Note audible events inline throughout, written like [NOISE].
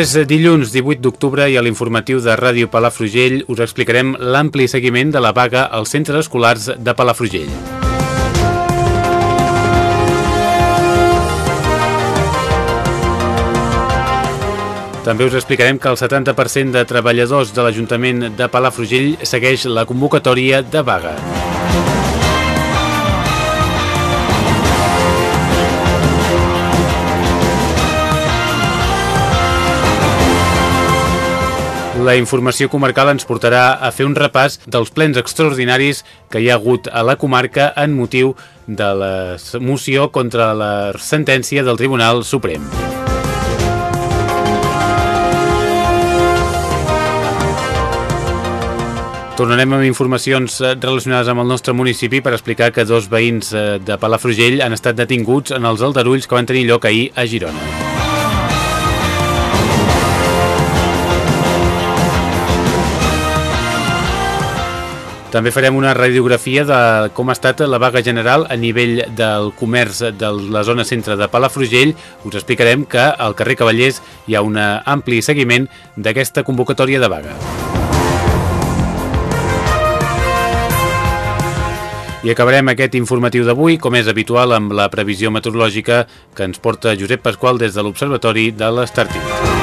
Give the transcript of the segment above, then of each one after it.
És dilluns 18 d'octubre i a l'informatiu de Ràdio Palafrugell us explicarem l'ampli seguiment de la vaga als centres escolars de Palafrugell. També us explicarem que el 70% de treballadors de l'Ajuntament de Palafrugell segueix la convocatòria de vaga. La informació comarcal ens portarà a fer un repàs dels plens extraordinaris que hi ha hagut a la comarca en motiu de la moció contra la sentència del Tribunal Suprem. Tornarem amb informacions eh, relacionades amb el nostre municipi per explicar que dos veïns eh, de Palafrugell han estat detinguts en els aldarulls que van tenir lloc ahir a Girona. També farem una radiografia de com ha estat la vaga general a nivell del comerç de la zona centre de Palafrugell. Us explicarem que al carrer Cavallers hi ha un ampli seguiment d'aquesta convocatòria de vaga. I acabarem aquest informatiu d'avui, com és habitual, amb la previsió meteorològica que ens porta Josep Pasqual des de l'Observatori de l'Estartit.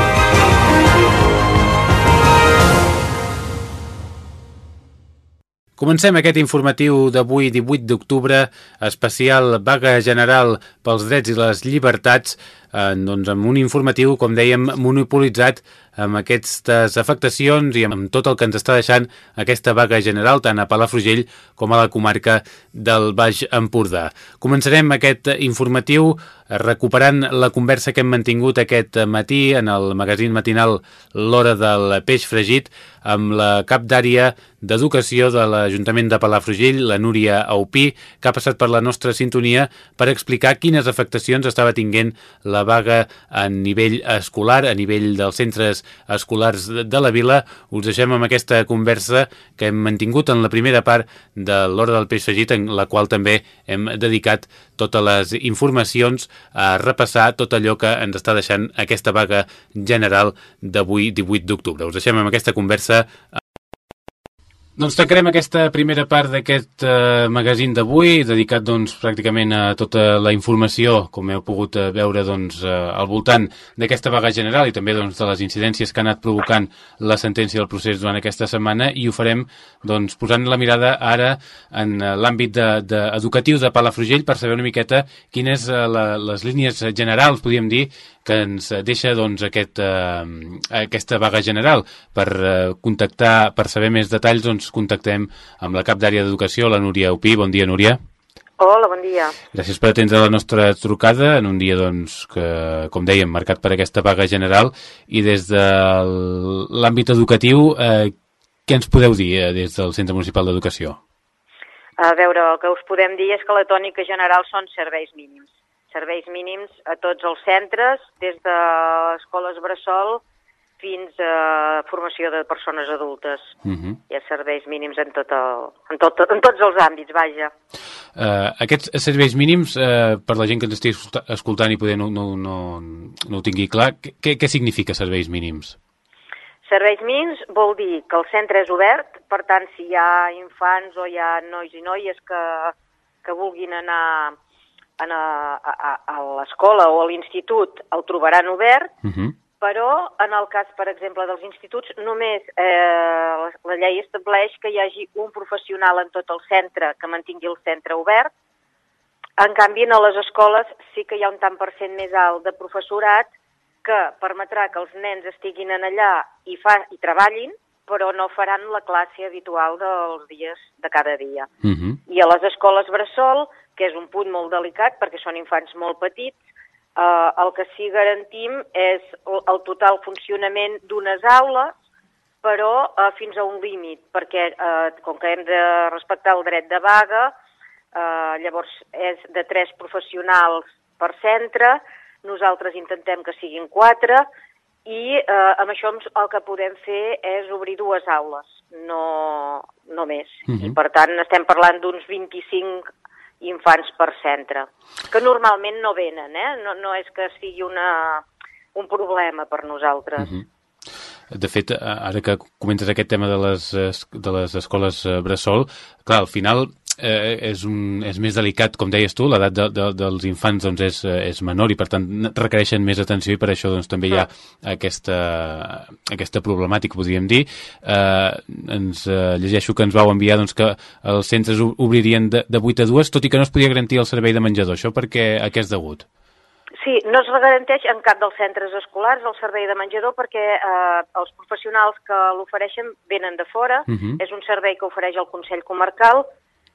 Comencem aquest informatiu d'avui 18 d'octubre, especial vaga general pels drets i les llibertats, eh, doncs amb un informatiu, com dèiem, monopolitzat amb aquestes afectacions i amb tot el que ens està deixant aquesta vaga general tant a Palafrugell com a la comarca del Baix Empordà. Començarem aquest informatiu recuperant la conversa que hem mantingut aquest matí en el magazín matinal L'Hora del Peix Fregit amb la cap d'àrea d'Educació de l'Ajuntament de Palafrugell, la Núria Aupí, que ha passat per la nostra sintonia per explicar quines afectacions estava tinguent la vaga a nivell escolar, a nivell dels centres escolars de la vila. Us deixem amb aquesta conversa que hem mantingut en la primera part de l'Hora del Peix Fregit, en la qual també hem dedicat totes les informacions a repassar tot allò que ens està deixant aquesta vaga general d'avui 18 d'octubre. Us deixem amb aquesta conversa doncs tancarem aquesta primera part d'aquest eh, magazín d'avui, dedicat doncs, pràcticament a tota la informació, com heu pogut eh, veure doncs, eh, al voltant d'aquesta vaga general i també doncs, de les incidències que ha anat provocant la sentència del procés durant aquesta setmana i ho farem doncs, posant la mirada ara en eh, l'àmbit de, de, educatiu de Palafrugell per saber una miqueta quines eh, la, les línies generals, podríem dir, que ens deixa doncs, aquest, eh, aquesta vaga general. Per eh, contactar, per saber més detalls, doncs, contactem amb la cap d'àrea d'educació, la Núria Upí. Bon dia, Núria. Hola, bon dia. Gràcies per atendre la nostra trucada en un dia doncs, que, com dèiem, marcat per aquesta vaga general i des de l'àmbit educatiu, eh, què ens podeu dir eh, des del Centre Municipal d'Educació? A veure, el que us podem dir és que la tònica general són serveis mínims serveis mínims a tots els centres, des de escoles bressol fins a formació de persones adultes. Uh -huh. Hi ha serveis mínims en, tot el, en, tot, en tots els àmbits, vaja. Uh, aquests serveis mínims, uh, per la gent que ens estigui escoltant i poder no, no, no, no ho tingui clar, què, què significa serveis mínims? Serveis mínims vol dir que el centre és obert, per tant, si hi ha infants o hi ha nois i noies que, que vulguin anar en a, a, a l'escola o a l'institut el trobaran obert, uh -huh. però en el cas, per exemple, dels instituts, només eh, la, la llei estableix que hi hagi un professional en tot el centre que mantingui el centre obert. En canvi, a les escoles sí que hi ha un tant per cent més alt de professorat que permetrà que els nens estiguin en allà i, fa, i treballin, però no faran la classe habitual dels dies de cada dia. Uh -huh. I a les escoles Bressol, que és un punt molt delicat perquè són infants molt petits, eh, el que sí garantim és el, el total funcionament d'unes aules, però eh, fins a un límit, perquè eh, com que hem de respectar el dret de vaga, eh, llavors és de tres professionals per centre, nosaltres intentem que siguin quatre, i eh, amb això el que podem fer és obrir dues aules, no, no més. Uh -huh. I per tant estem parlant d'uns 25 infants per centre, que normalment no venen, eh? no, no és que sigui una, un problema per nosaltres. Uh -huh. De fet, ara que comentes aquest tema de les, de les escoles Bressol, clar, al final eh, és, un, és més delicat, com deies tu, l'edat de, de, dels infants doncs, és, és menor i per tant requereixen més atenció i per això doncs, també hi ha aquesta, aquesta problemàtica, podríem dir. Eh, ens eh, llegeixo que ens vau enviar doncs, que els centres obririen de, de 8 a 2, tot i que no es podia garantir el servei de menjador. Això perquè a què és degut? Sí, no es garanteix en cap dels centres escolars el servei de menjador perquè eh, els professionals que l'ofereixen venen de fora. Uh -huh. És un servei que ofereix el Consell Comarcal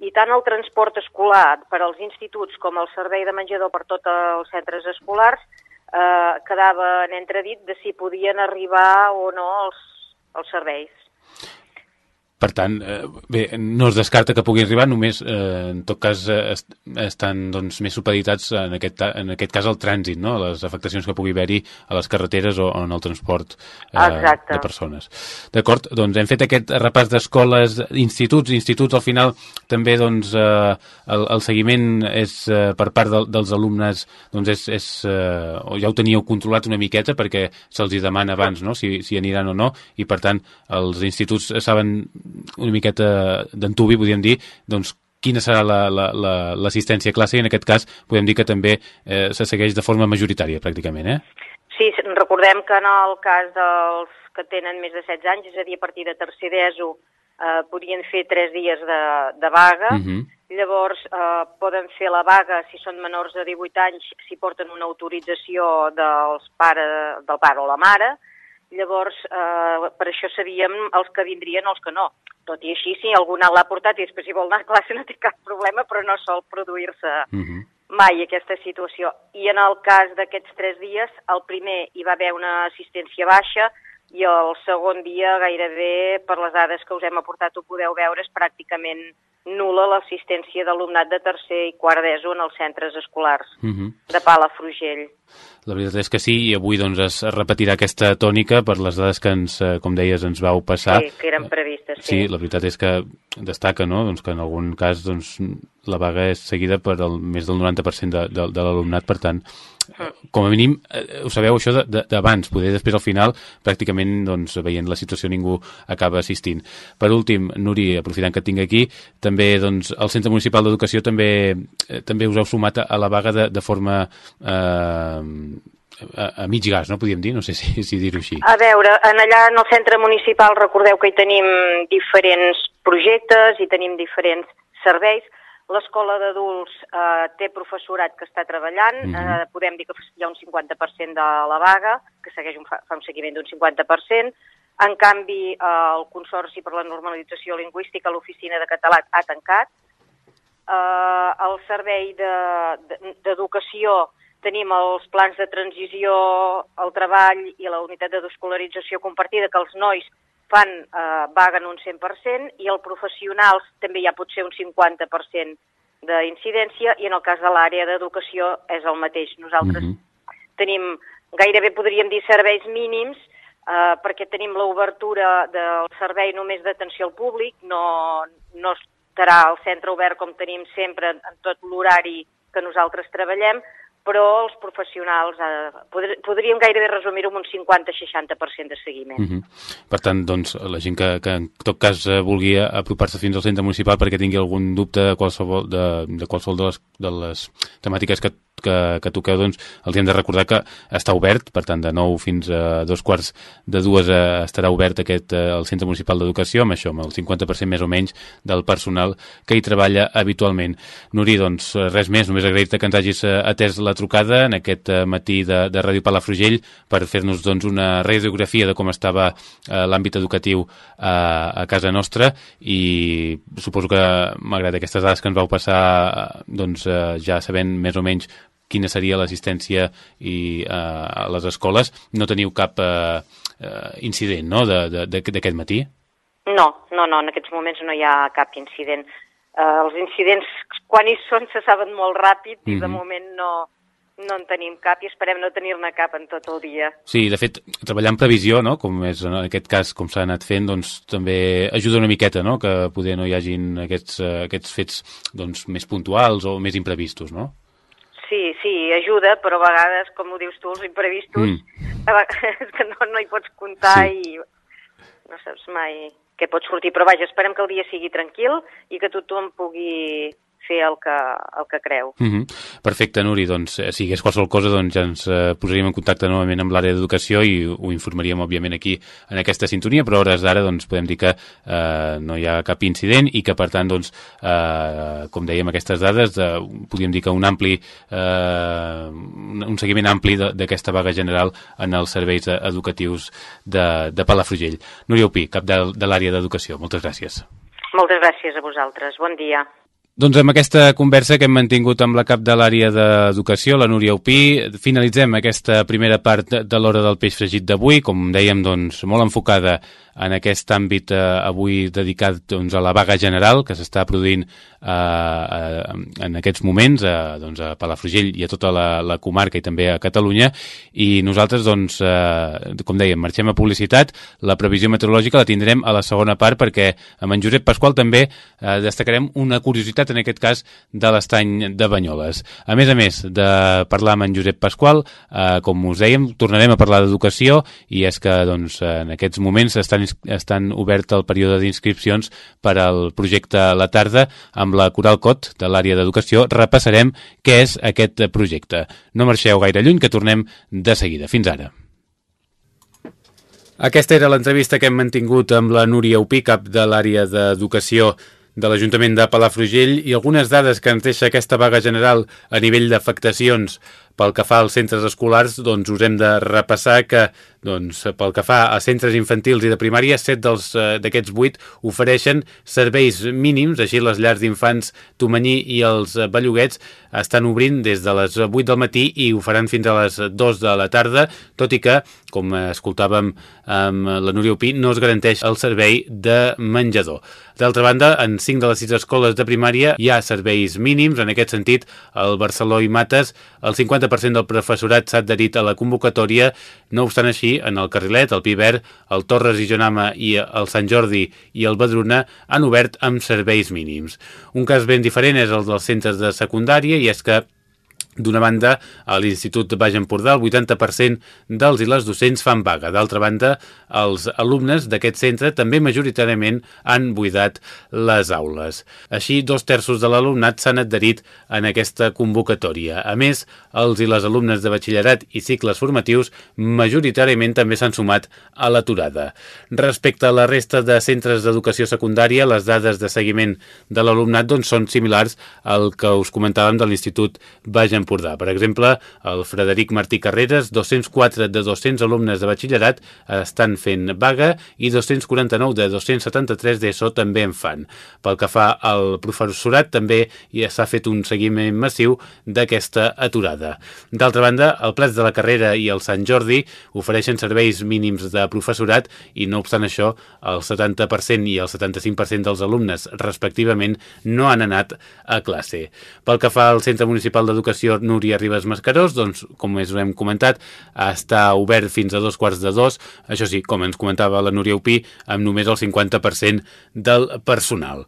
i tant el transport escolar per als instituts com el servei de menjador per tots els centres escolars eh, quedava en entredit de si podien arribar o no els, els serveis. Per tant, eh, bé, no es descarta que pugui arribar, només eh, en tot cas eh, est estan doncs, més supeditats en aquest, en aquest cas al trànsit, no? les afectacions que pugui haver-hi a les carreteres o, o en el transport eh, de persones. D'acord, doncs hem fet aquest repàs d'escoles, instituts, instituts al final també doncs, eh, el, el seguiment és eh, per part de, dels alumnes doncs és, és, eh, ja ho teníeu controlat una miqueta perquè se'ls demana abans no? si, si aniran o no i per tant els instituts saben una miqueta d'entubi, podríem dir, doncs quina serà l'assistència la, la, a classe i en aquest cas podem dir que també eh, se segueix de forma majoritària pràcticament, eh? Sí, recordem que en el cas dels que tenen més de 16 anys, és a dir, a partir de tercer d'ESO, eh, podrien fer 3 dies de, de vaga, uh mhm. -huh. llavors eh, poden fer la vaga si són menors de 18 anys, si porten una autorització dels pare, del pare o la mare, Llavors, eh, per això sabíem els que vindrien els que no. Tot i així, si algú l'ha portat i després si vol anar a classe [LAUGHS] no té cap problema, però no sol produir-se uh mhm. -huh. mai aquesta situació. I en el cas d'aquests tres dies, el primer hi va haver una assistència baixa i el segon dia gairebé, per les dades que us hem aportat, ho podeu veure, és pràcticament nula l'assistència d'alumnat de tercer i quart d'ESO en els centres escolars uh mhm. -huh. de Palafrugell. La veritat és que sí, i avui doncs, es repetirà aquesta tònica per les dades que ens, eh, com deies, ens vau passar. Sí, que eren previstes, sí. Sí, la veritat és que destaca no? doncs que en algun cas doncs, la vaga és seguida per el, més del 90% de, de, de l'alumnat, per tant, com a mínim, eh, ho sabeu això d'abans, poder després al final, pràcticament doncs, veient la situació ningú acaba assistint. Per últim, Nuri, aprofitant que et tinc aquí, també doncs, el Centre Municipal d'Educació també, eh, també us heu sumat a la vaga de, de forma eh, a, a mig gas, no podíem dir? No sé si, [LAUGHS] si dir-ho així. A veure, en allà en el centre municipal recordeu que hi tenim diferents projectes i tenim diferents serveis. L'escola d'adults eh, té professorat que està treballant, mm -hmm. eh, podem dir que hi ha un 50% de la vaga, que segueix un, fa un seguiment d'un 50%, en canvi, eh, el Consorci per la Normalització Lingüística, l'Oficina de Català, ha tancat. Eh, el Servei d'Educació de, de, tenim els plans de transició al treball i la unitat d'escolarització compartida que els nois fan eh, vaga en un 100% i el professionals també hi ha potser un 50% d'incidència i en el cas de l'àrea d'educació és el mateix. Nosaltres mm -hmm. tenim gairebé podríem dir serveis mínims eh, perquè tenim l'obertura del servei només d'atenció al públic, no, no estarà el centre obert com tenim sempre en tot l'horari que nosaltres treballem, però els professionals eh, podr podríem gairebé resumir-ho amb un 50-60% de seguiment. Mhm. -huh. Per tant, doncs, la gent que, que en tot cas eh, vulgui apropar-se fins al centre municipal perquè tingui algun dubte de qualsevol de, de, qualsevol de les, de les temàtiques que que, que toqueu, doncs, els hem de recordar que està obert, per tant, de 9 fins a dos quarts de dues eh, estarà obert aquest, eh, el Centre Municipal d'Educació, amb això, amb el 50% més o menys del personal que hi treballa habitualment. Nuri, doncs, res més, només agrair-te que ens hagis eh, atès la la trucada en aquest uh, matí de, de Ràdio Palafrugell per fer-nos doncs, una radiografia de com estava uh, l'àmbit educatiu uh, a casa nostra i suposo que malgrat aquestes dades que ens vau passar doncs, uh, ja sabent més o menys quina seria l'assistència i uh, a les escoles, no teniu cap uh, uh, incident no? d'aquest matí? No, no, no, en aquests moments no hi ha cap incident. Uh, els incidents, quan hi són, se saben molt ràpid i mm -hmm. de mhm. moment no, no en tenim cap i esperem no tenir-ne cap en tot el dia. Sí, de fet, treballar en previsió, no? com és en aquest cas com s'ha anat fent, doncs també ajuda una miqueta, no? que poder no hi hagin aquests, uh, aquests fets doncs, més puntuals o més imprevistos, no? Sí, sí, ajuda, però a vegades, com ho dius tu, els imprevistos, mm. a vegades que [LAUGHS] no, no hi pots comptar sí. i no saps mai què pot sortir, però vaja, esperem que el dia sigui tranquil i que tothom pugui fer el que, el que creu. Mm -hmm. Perfecte, Nuri. Doncs, eh, si hi hagués qualsevol cosa, doncs ja ens eh, posaríem en contacte novament amb l'àrea d'educació i ho informaríem, òbviament, aquí en aquesta sintonia, però a hores d'ara doncs, podem dir que eh, no hi ha cap incident i que, per tant, doncs, eh, com dèiem, aquestes dades, eh, podríem dir que un ampli eh, un seguiment ampli d'aquesta vaga general en els serveis educatius de, de Palafrugell. Núria Opí, cap de, de l'àrea d'educació. Moltes gràcies. Moltes gràcies a vosaltres. Bon dia. Doncs amb aquesta conversa que hem mantingut amb la cap de l'àrea d'educació, la Núria Upí, finalitzem aquesta primera part de l'hora del peix fregit d'avui, com dèiem, doncs, molt enfocada en aquest àmbit eh, avui dedicat doncs, a la vaga general que s'està produint eh, eh, en aquests moments eh, doncs, a Palafrugell i a tota la, la comarca i també a Catalunya i nosaltres, doncs, eh, com dèiem, marxem a publicitat, la previsió meteorològica la tindrem a la segona part perquè amb en Josep Pasqual també eh, destacarem una curiositat, en aquest cas, de l'estany de Banyoles. A més a més de parlar amb en Josep Pasqual, eh, com us dèiem, tornarem a parlar d'educació i és que doncs, en aquests moments estan estan, estan obert el període d'inscripcions per al projecte La Tarda amb la Coral Cot de l'àrea d'educació. Repassarem què és aquest projecte. No marxeu gaire lluny, que tornem de seguida. Fins ara. Aquesta era l'entrevista que hem mantingut amb la Núria Upí, cap de l'àrea d'educació de l'Ajuntament de Palafrugell i algunes dades que ens deixa aquesta vaga general a nivell d'afectacions pel que fa als centres escolars, doncs us hem de repassar que doncs, pel que fa a centres infantils i de primària, 7 eh, d'aquests 8 ofereixen serveis mínims, així les llars d'infants Tomanyí i els Belloguets estan obrint des de les 8 del matí i ho faran fins a les 2 de la tarda, tot i que, com escoltàvem amb la Núria Opí, no es garanteix el servei de menjador. D'altra banda, en 5 de les 6 escoles de primària hi ha serveis mínims, en aquest sentit, al Barceló i Mates, el 50% del professorat s'ha adherit a la convocatòria, no obstant així, en el Carrilet, el Piber, el Torres i Jonama i el Sant Jordi i el Badruna han obert amb serveis mínims. Un cas ben diferent és el dels centres de secundària i és que D'una banda, a l'Institut Baix Empordà, el 80% dels i les docents fan vaga. D'altra banda, els alumnes d'aquest centre també majoritàriament han buidat les aules. Així, dos terços de l'alumnat s'han adherit en aquesta convocatòria. A més, els i les alumnes de batxillerat i cicles formatius majoritàriament també s'han sumat a l'aturada. Respecte a la resta de centres d'educació secundària, les dades de seguiment de l'alumnat doncs, són similars al que us comentàvem de l'Institut Baix Empordà Empordà. Per exemple, el Frederic Martí Carreras, 204 de 200 alumnes de batxillerat estan fent vaga i 249 de 273 d'ESO també en fan. Pel que fa al professorat, també ja s'ha fet un seguiment massiu d'aquesta aturada. D'altra banda, el Plats de la Carrera i el Sant Jordi ofereixen serveis mínims de professorat i, no obstant això, el 70% i el 75% dels alumnes, respectivament, no han anat a classe. Pel que fa al Centre Municipal d'Educació anterior Núria Ribes Mascarós, doncs, com més hem comentat, està obert fins a dos quarts de dos, això sí, com ens comentava la Núria Upí, amb només el 50% del personal.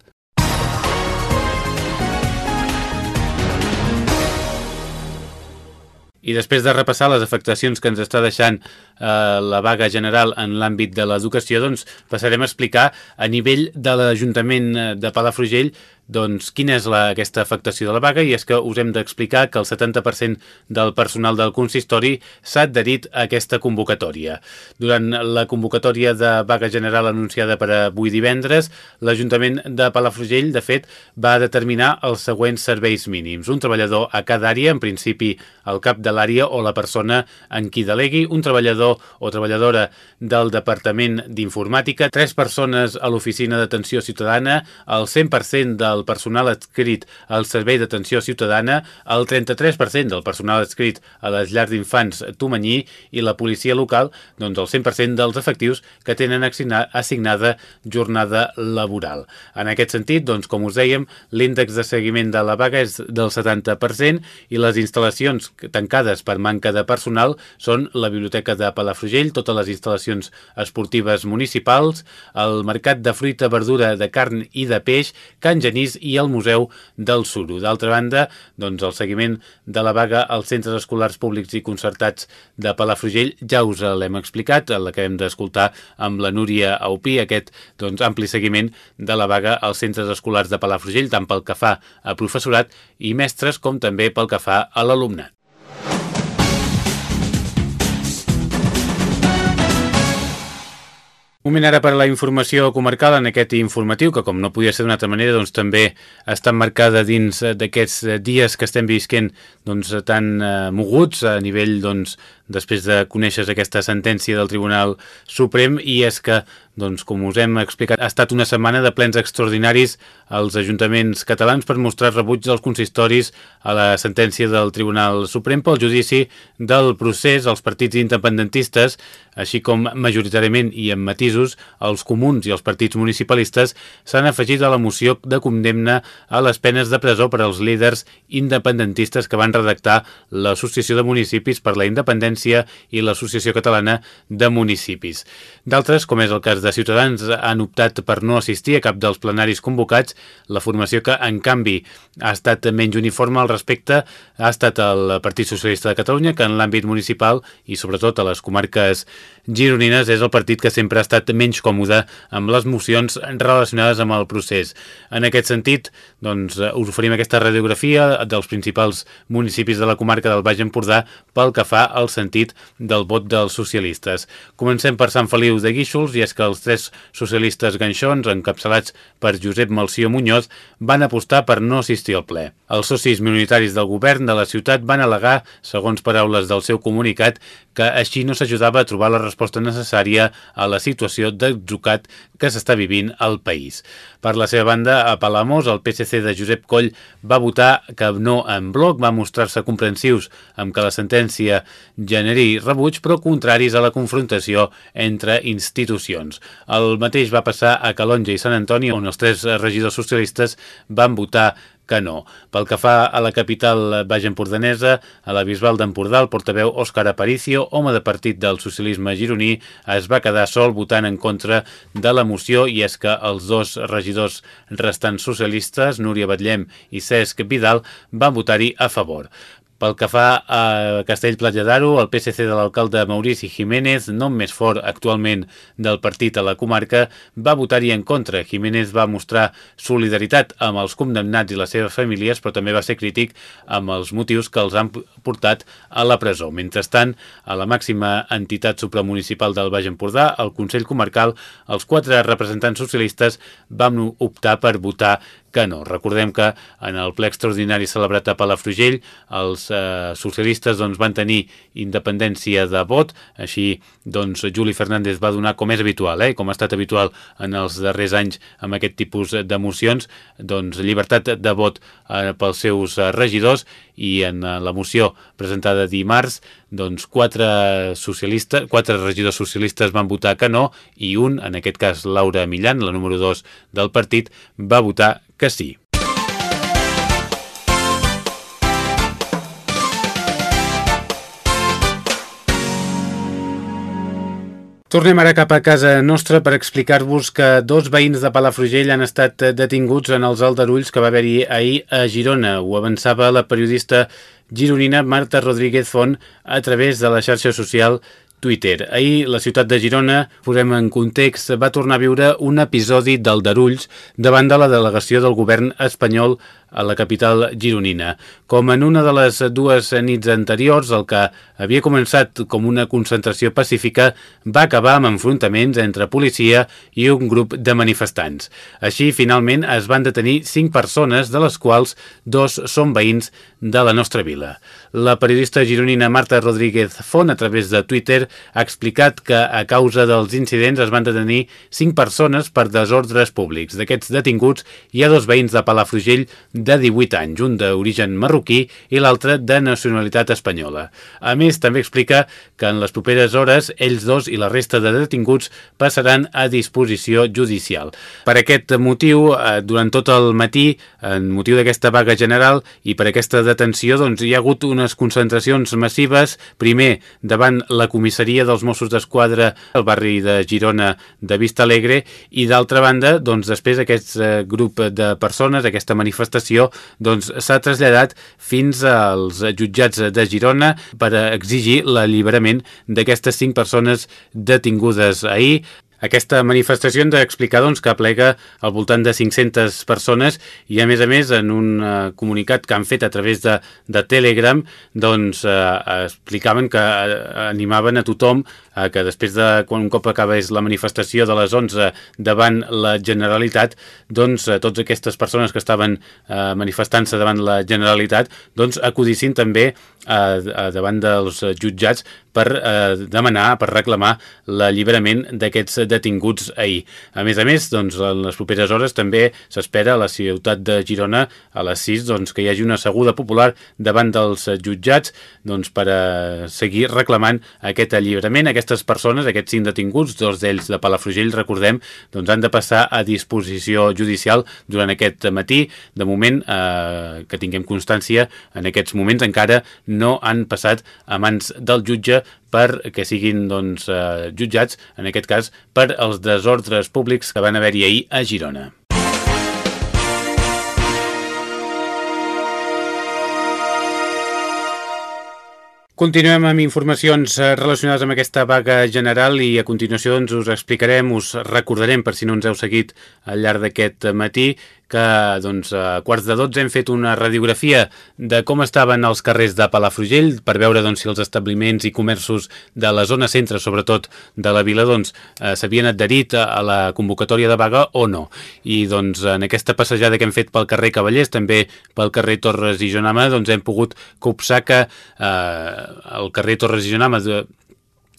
I després de repassar les afectacions que ens està deixant eh, la vaga general en l'àmbit de l'educació, doncs passarem a explicar a nivell de l'Ajuntament de Palafrugell doncs, quina és la, aquesta afectació de la vaga i és que us hem d'explicar que el 70% del personal del consistori s'ha adherit a aquesta convocatòria. Durant la convocatòria de vaga general anunciada per avui divendres, l'Ajuntament de Palafrugell, de fet, va determinar els següents serveis mínims. Un treballador a cada àrea, en principi el cap de l'àrea o la persona en qui delegui, un treballador o treballadora del Departament d'Informàtica, tres persones a l'Oficina d'Atenció Ciutadana, el 100% del personal adscrit al Servei d'Atenció Ciutadana, el 33% del personal adscrit a les llars d'infants Tomanyí i la policia local, doncs el 100% dels efectius que tenen assignada jornada laboral. En aquest sentit, doncs, com us dèiem, l'índex de seguiment de la vaga és del 70% i les instal·lacions tancades per manca de personal són la Biblioteca de Palafrugell, totes les instal·lacions esportives municipals, el Mercat de Fruita, Verdura, de Carn i de Peix, Can Genís i el Museu del Suro. D'altra banda, doncs, el seguiment de la vaga als centres escolars públics i concertats de Palafrugell ja us l'hem explicat, la que hem d'escoltar amb la Núria Aupí, aquest doncs, ampli seguiment de la vaga als centres escolars de Palafrugell, tant pel que fa a professorat i mestres com també pel que fa a l'alumnat. Moment ara per a la informació comarcal en aquest informatiu, que com no podia ser d'una altra manera, doncs també està marcada dins d'aquests dies que estem visquent doncs, tan eh, moguts a nivell doncs, després de conèixer aquesta sentència del Tribunal Suprem i és que, doncs, com us hem explicat, ha estat una setmana de plens extraordinaris als ajuntaments catalans per mostrar rebuig dels consistoris a la sentència del Tribunal Suprem pel judici del procés als partits independentistes, així com majoritàriament i amb matisos els comuns i els partits municipalistes s'han afegit a la moció de condemna a les penes de presó per als líders independentistes que van redactar l'Associació de Municipis per la Independència València i l'Associació Catalana de Municipis. D'altres, com és el cas de Ciutadans, han optat per no assistir a cap dels plenaris convocats. La formació que, en canvi, ha estat menys uniforme al respecte ha estat el Partit Socialista de Catalunya, que en l'àmbit municipal i sobretot a les comarques gironines és el partit que sempre ha estat menys còmode amb les mocions relacionades amb el procés. En aquest sentit, doncs, us oferim aquesta radiografia dels principals municipis de la comarca del Baix Empordà pel que fa al sentit del vot dels socialistes. Comencem per Sant Feliu de Guíxols i és que els tres socialistes ganxons, encapçalats per Josep Malció Muñoz, van apostar per no assistir al ple. Els socis minoritaris del govern de la ciutat van alegar, segons paraules del seu comunicat, que així no s'ajudava a trobar la resposta necessària a la situació d'atzucat que s'està vivint al país. Per la seva banda, a Palamós, el PSC de Josep Coll va votar que no en bloc, va mostrar-se comprensius amb que la sentència generi rebuig, però contraris a la confrontació entre institucions. El mateix va passar a Calonja i Sant Antoni, on els tres regidors socialistes van votar que no. Pel que fa a la capital baix empordanesa, a la Bisbal d'Empordà, el portaveu Òscar Aparicio, home de partit del socialisme gironí, es va quedar sol votant en contra de la moció i és que els dos regidors restants socialistes, Núria Batllem i Cesc Vidal, van votar-hi a favor. Pel que fa a Castell Platja d'Aro, el PSC de l'alcalde Maurici Jiménez, nom més fort actualment del partit a la comarca, va votar-hi en contra. Jiménez va mostrar solidaritat amb els condemnats i les seves famílies, però també va ser crític amb els motius que els han portat a la presó. Mentrestant, a la màxima entitat supramunicipal del Baix Empordà, el Consell Comarcal, els quatre representants socialistes van optar per votar que no. Recordem que en el ple extraordinari celebrat a Palafrugell els eh, socialistes doncs, van tenir independència de vot, així doncs Juli Fernández va donar, com és habitual, eh, com ha estat habitual en els darrers anys amb aquest tipus d'emocions, doncs llibertat de vot eh, pels seus eh, regidors i en eh, la moció presentada dimarts doncs quatre socialistes, quatre regidors socialistes van votar que no i un, en aquest cas Laura Millan, la número 2 del partit, va votar que sí. Tornem ara cap a casa nostra per explicar-vos que dos veïns de Palafrugell han estat detinguts en els aldarulls que va haver-hi ahir a Girona. Ho avançava la periodista gironina Marta Rodríguez Font a través de la xarxa social Twitter. Ahir la ciutat de Girona, posem en context, va tornar a viure un episodi del Darulls davant de la delegació del govern espanyol a la capital gironina. Com en una de les dues nits anteriors, el que havia començat com una concentració pacífica va acabar amb enfrontaments entre policia i un grup de manifestants. Així, finalment, es van detenir cinc persones, de les quals dos són veïns de la nostra vila. La periodista gironina Marta Rodríguez Font, a través de Twitter, ha explicat que a causa dels incidents es van detenir cinc persones per desordres públics. D'aquests detinguts hi ha dos veïns de Palafrugell de 18 anys, un d'origen marroquí i l'altre de nacionalitat espanyola. A més, també explica que en les properes hores ells dos i la resta de detinguts passaran a disposició judicial. Per aquest motiu, eh, durant tot el matí, en motiu d'aquesta vaga general i per aquesta detenció, doncs hi ha hagut unes concentracions massives, primer davant la comissaria dels Mossos d'Esquadra al barri de Girona de Vista Alegre i d'altra banda, doncs després aquest eh, grup de persones, aquesta manifestació situació doncs, s'ha doncs, traslladat fins als jutjats de Girona per exigir l'alliberament d'aquestes cinc persones detingudes ahir. Aquesta manifestació hem d'explicar doncs, que plega al voltant de 500 persones i a més a més en un uh, comunicat que han fet a través de, de Telegram doncs uh, explicaven que uh, animaven a tothom uh, que després de quan un cop acabés la manifestació de les 11 davant la Generalitat doncs uh, totes aquestes persones que estaven uh, manifestant-se davant la Generalitat doncs acudissin també uh, davant dels jutjats per uh, demanar, per reclamar l'alliberament d'aquests detinguts ahir. A més a més, doncs, en les properes hores també s'espera a la ciutat de Girona a les 6 doncs, que hi hagi una seguda popular davant dels jutjats doncs, per a seguir reclamant aquest alliberament. Aquestes persones, aquests cinc detinguts, dos d'ells de Palafrugell, recordem, doncs, han de passar a disposició judicial durant aquest matí. De moment, eh, que tinguem constància, en aquests moments encara no han passat a mans del jutge perquè siguin doncs, eh, jutjats, en aquest cas, per els desordres públics que van haver-hi ahir a Girona. Continuem amb informacions eh, relacionades amb aquesta vaga general i a continuació doncs, us explicarem, us recordarem, per si no ens heu seguit al llarg d'aquest matí, que doncs, a quarts de 12 hem fet una radiografia de com estaven els carrers de Palafrugell per veure doncs, si els establiments i comerços de la zona centre, sobretot de la vila, doncs, eh, s'havien adherit a la convocatòria de vaga o no. I doncs, en aquesta passejada que hem fet pel carrer Cavallers, també pel carrer Torres i Jonama, doncs, hem pogut copsar que eh, el carrer Torres i Jonama de,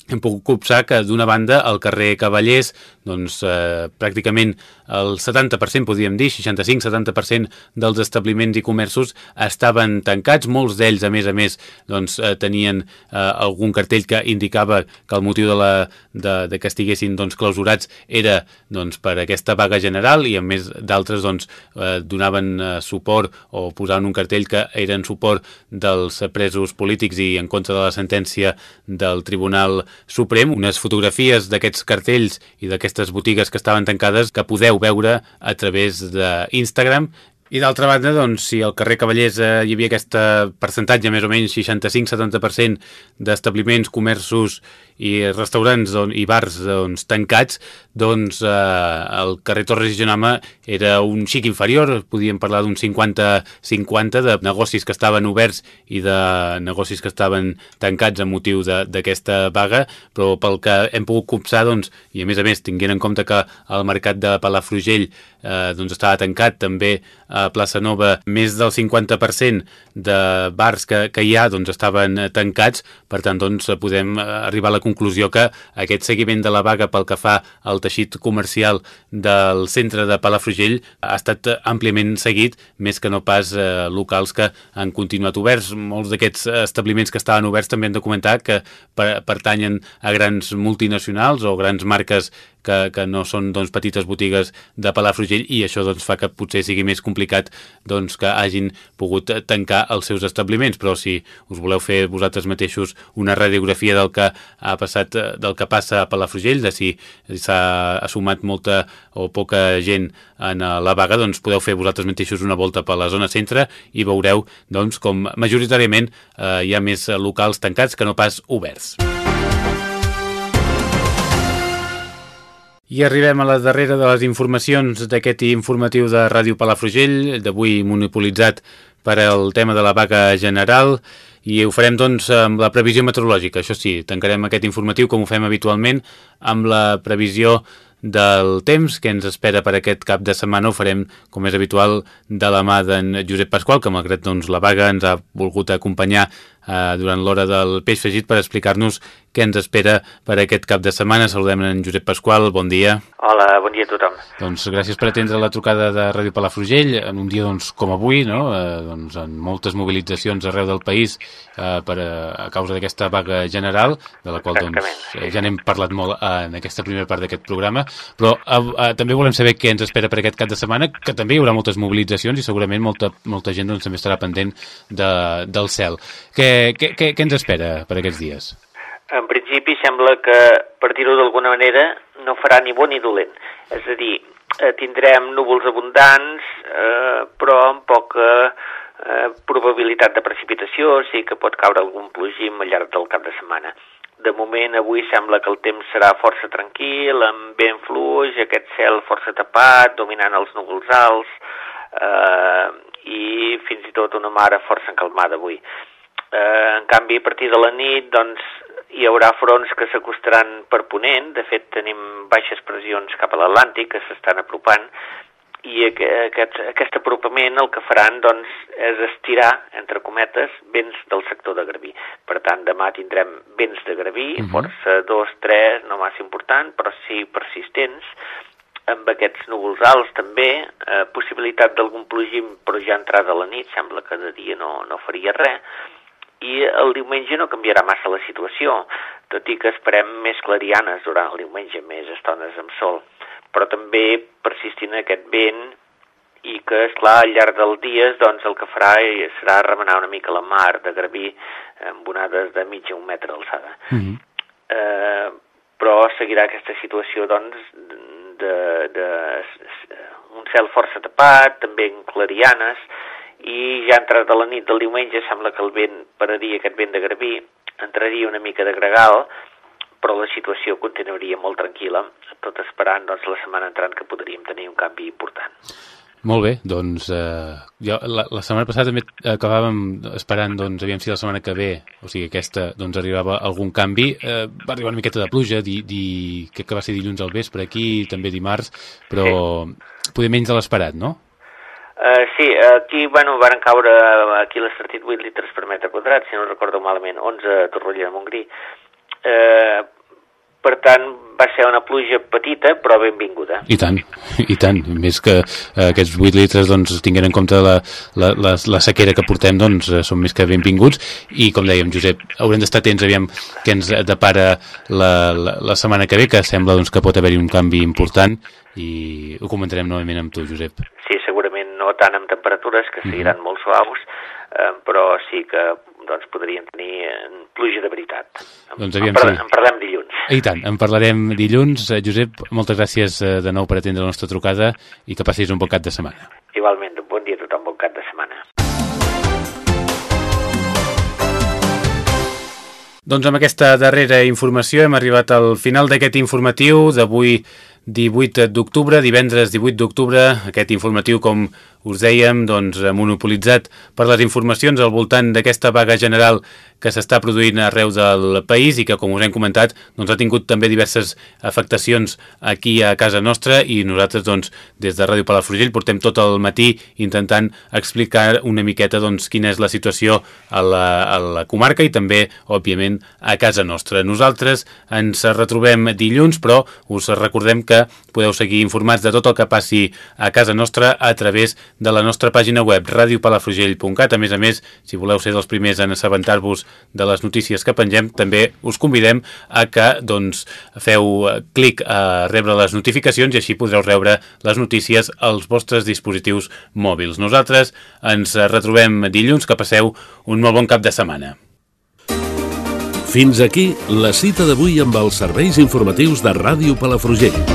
hem pogut copsar que d'una banda el carrer Cavallers doncs eh, pràcticament el 70%, podríem dir, 65-70% dels establiments i comerços estaven tancats, molts d'ells, a més a més, doncs, eh, tenien eh, algun cartell que indicava que el motiu de, la, de, de que estiguessin doncs, clausurats era doncs, per aquesta vaga general i a més d'altres doncs, eh, donaven eh, suport o posaven un cartell que eren suport dels presos polítics i en contra de la sentència del Tribunal Suprem, unes fotografies d'aquests cartells i d'aquestes botigues que estaven tancades que podeu veure a través d'Instagram i d'altra banda, doncs, si al carrer Cavallers eh, hi havia aquest percentatge, més o menys 65-70% d'establiments, comerços i restaurants on, i bars doncs, tancats, doncs eh, el carrer Torres i Genama era un xic inferior, podíem parlar d'un 50-50 de negocis que estaven oberts i de negocis que estaven tancats a motiu d'aquesta vaga, però pel que hem pogut copsar, doncs, i a més a més tinguent en compte que el mercat de Palafrugell eh, doncs estava tancat, també a Plaça Nova més del 50% de bars que, que hi ha doncs, estaven tancats, per tant doncs, podem arribar a la conclusió que aquest seguiment de la vaga pel que fa al teixit comercial del centre de Palafrugell ha estat àmpliament seguit, més que no pas eh, locals que han continuat oberts. Molts d'aquests establiments que estaven oberts també han de comentar que pertanyen a grans multinacionals o grans marques que, que no són doncs, petites botigues de Palafrugell i això doncs, fa que potser sigui més complicat doncs, que hagin pogut tancar els seus establiments, però si us voleu fer vosaltres mateixos una radiografia del que ha passat, del que passa a Palafrugell, de si s'ha assumat molta o poca gent en la vaga, doncs podeu fer vosaltres mateixos una volta per la zona centre i veureu doncs, com majoritàriament eh, hi ha més locals tancats que no pas oberts. I arribem a la darrera de les informacions d'aquest informatiu de Ràdio Palafrugell, d'avui monopolitzat per al tema de la vaga general i ho farem doncs amb la previsió meteorològica. Això sí, tancarem aquest informatiu com ho fem habitualment amb la previsió del temps que ens espera per aquest cap de setmana ho farem, com és habitual, de la mà d'en Josep Pasqual, que malgrat doncs, la vaga ens ha volgut acompanyar eh, durant l'hora del peix fregit per explicar-nos què ens espera per aquest cap de setmana. Saludem en Josep Pasqual, bon dia. Hola, bon dia a tothom. Doncs gràcies per atendre la trucada de Ràdio Palafrugell en un dia doncs, com avui, no? eh, doncs, en moltes mobilitzacions arreu del país eh, per, a, a causa d'aquesta vaga general, de la qual doncs, eh, ja n'hem parlat molt eh, en aquesta primera part d'aquest programa, però eh, eh, també volem saber què ens espera per aquest cap de setmana, que també hi haurà moltes mobilitzacions i segurament molta, molta gent doncs, també estarà pendent de, del cel. Què, què, què, què ens espera per aquests dies? En principi sembla que, per dir-ho d'alguna manera, no farà ni bon ni dolent. És a dir, eh, tindrem núvols abundants, eh, però amb poca eh, probabilitat de precipitació, sí que pot caure algun plogim al llarg del cap de setmana. De moment, avui sembla que el temps serà força tranquil, amb vent fluix, aquest cel força tapat, dominant els núvols alts, eh, i fins i tot una mare força encalmada avui. Eh, en canvi, a partir de la nit, doncs, hi haurà fronts que s'acostaran per ponent, de fet tenim baixes pressions cap a l'Atlàntic que s'estan apropant, i aquest, aquest apropament el que faran doncs, és estirar, entre cometes, vents del sector de Garbí. Per tant, demà tindrem vents de Garbí, uh -huh. força dos, tres, no massa important, però sí persistents, amb aquests núvols alts també, eh, possibilitat d'algun plogim, però ja entrada la nit, sembla que de dia no, no faria res, i el diumenge no canviarà massa la situació, tot i que esperem més clarianes durant el diumenge, més estones amb sol, però també persistint aquest vent i que, és clar al llarg dels dies doncs, el que farà serà remenar una mica la mar de Garbí amb onades de mitja un metre d'alçada. Mm -hmm. eh, però seguirà aquesta situació doncs, de, de, de un cel força tapat, també en clarianes, i ja entrat a la nit del diumenge sembla que el vent pararia aquest vent de Garbí, entraria una mica de gregal, però la situació continuaria molt tranquil·la, tot esperant doncs, la setmana entrant que podríem tenir un canvi important. Molt bé, doncs eh, jo, la, la setmana passada també acabàvem esperant, doncs, aviam si la setmana que ve, o sigui, aquesta, doncs arribava algun canvi. Eh, va arribar una miqueta de pluja, di, di, crec que va ser dilluns al vespre aquí, també dimarts, però sí. poder menys de l'esperat, no? Uh, sí, aquí, bueno, van caure aquí l'estartit 8 litres per metre quadrat, si no recordo malament, 11 a Torroella de Montgrí. Uh, per tant, va ser una pluja petita, però benvinguda. I tant, i tant. Més que eh, aquests 8 litres doncs, tinguent en compte la, la, la, la sequera que portem, doncs eh, són més que benvinguts. I, com dèiem, Josep, haurem d'estar atents, aviam, què ens depara la, la, la setmana que ve, que sembla doncs, que pot haver-hi un canvi important, i ho comentarem novament amb tu, Josep. Sí, no tant amb temperatures, que seguiran mm -hmm. molt suaus, eh, però sí que doncs, podrien tenir eh, pluja de veritat. Doncs aviam, en, parlem, sí. en parlem dilluns. I tant, en parlarem dilluns. Eh, Josep, moltes gràcies eh, de nou per atendre la nostra trucada i que passis un bon cap de setmana. Igualment, un bon dia a tothom, bon cap de setmana. Doncs amb aquesta darrera informació hem arribat al final d'aquest informatiu d'avui 18 d'octubre, divendres 18 d'octubre, aquest informatiu, com us dèiem, doncs, monopolitzat per les informacions al voltant d'aquesta vaga general que s'està produint arreu del país i que, com us hem comentat, doncs, ha tingut també diverses afectacions aquí a casa nostra i nosaltres, doncs, des de Ràdio Palafrugell portem tot el matí intentant explicar una miqueta doncs, quina és la situació a la, a la comarca i també, òbviament, a casa nostra. Nosaltres ens retrobem dilluns, però us recordem que podeu seguir informats de tot el que passi a casa nostra a través de la nostra pàgina web radiopalafrugell.cat. A més a més, si voleu ser dels primers en assabentar-vos de les notícies que pengem, també us convidem a que doncs, feu clic a rebre les notificacions i així podreu rebre les notícies als vostres dispositius mòbils. Nosaltres ens retrobem dilluns, que passeu un molt bon cap de setmana. Fins aquí la cita d'avui amb els serveis informatius de Ràdio Palafrugell.